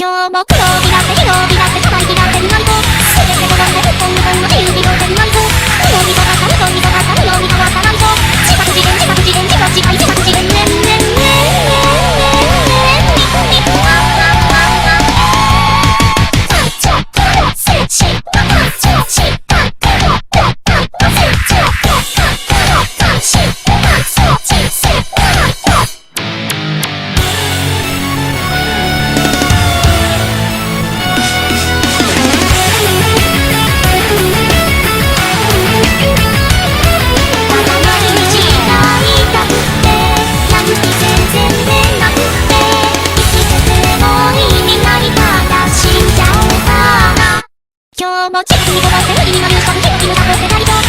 今日も黒日だって広日だって可愛いだって今日も地球を回って海の勇者にル気を出す世界と